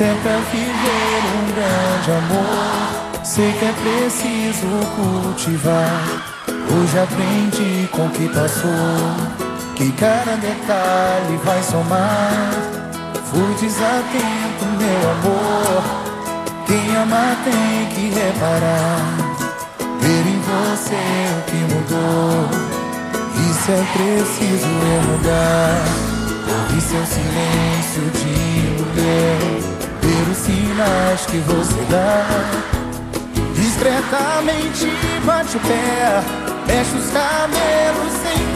Se é pra viver um grande amor, sei que é preciso cultivar. Hoje aprendi com o que passou, que cada detalhe vai somar. Fui desatento, meu amor. Quem ama tem que reparar. Ver em você o que mudou. Isso é preciso eu mudar. Ouvir seu silêncio de mulher os sinais que você dá. Discretamente bate o pé, mexe os cabelos sem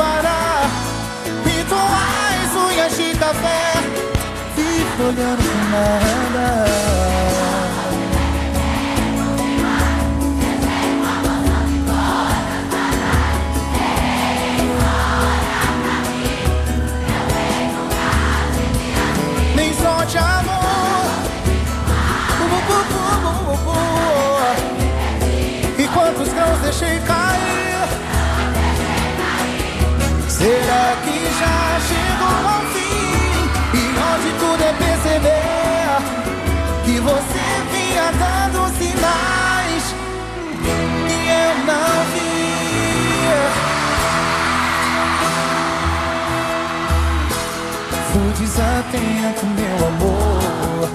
meu amor.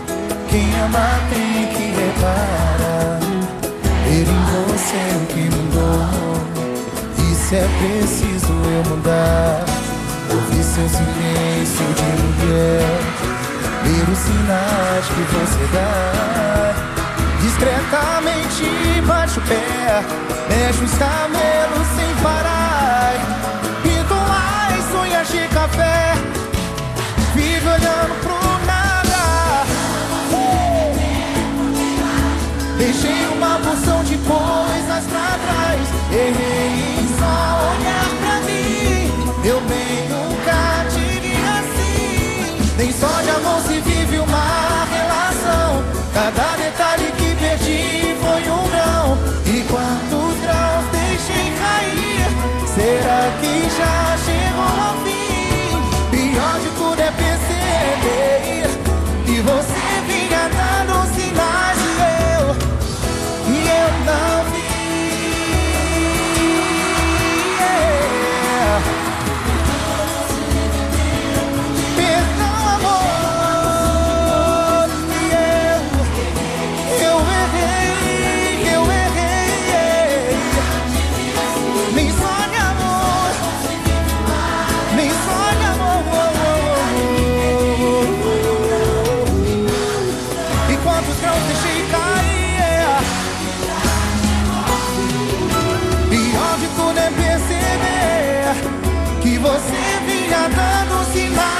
Quem ama tem que reparar. Ver em você o que se é preciso eu mudar. Ouvir seu silêncio de mulher. Ver os sinais que você dá. Discretamente bate o pé. Mexe os camelos você vinha dando sinais.